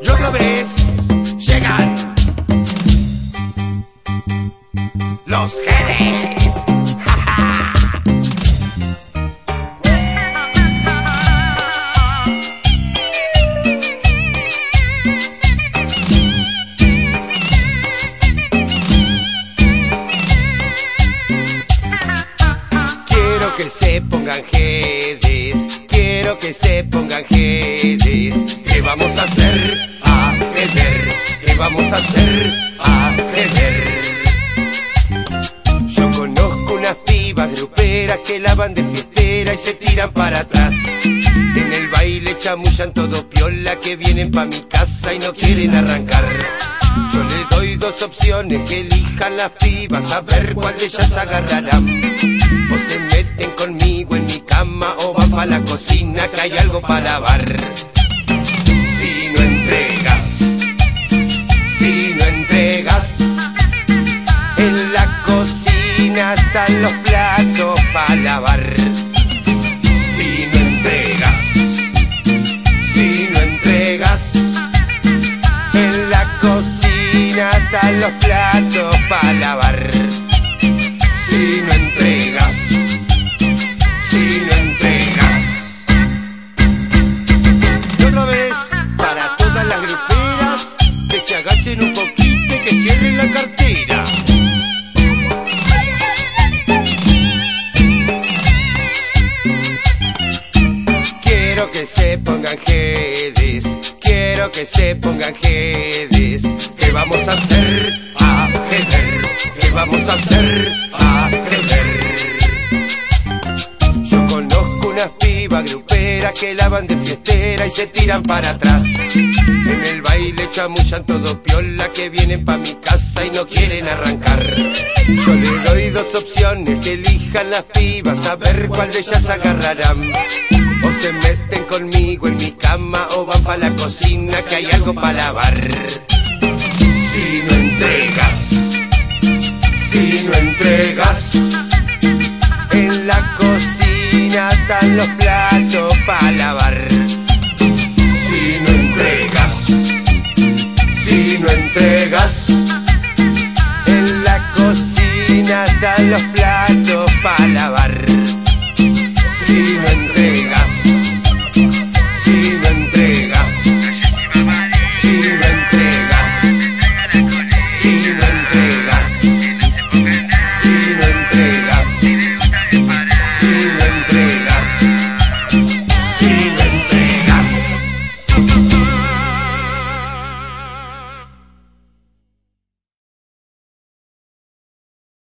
Y otra vez llegan los genes. Quiero que se pongan vamos a hacer? A beber. Yo conozco unas pibas gruperas que la van de fiestera y se tiran para atrás. En el baile chamullan todo piola que vienen pa' mi casa y no quieren arrancar. Yo le doy dos opciones que elijan las pibas a ver cuál de ellas agarrarán. O se meten conmigo en mi cama o van pa' la cocina que hay algo para lavar. Están los platos para lavar. Si no entregas, si no entregas, en la cocina están los platos para lavar. Si no entregas, si no se pongan jedes, quiero que se pongan jedes. ¿Qué vamos a hacer? A beber. ¿Qué vamos a hacer? A beber. Yo conozco unas pibas gruperas que la van de fiestera y se tiran para atrás. En el baile chamullan todo piola que vienen pa' mi casa y no quieren arrancar. Yo le doy dos opciones que elijan las pibas a ver cuál de ellas agarrarán. O se meten conmigo en mi cama o van pa' la cocina que hay algo para lavar. Si no entregas, si no entregas, en la cocina están los platos para lavar. Si no entregas, si no entregas, en la cocina están los platos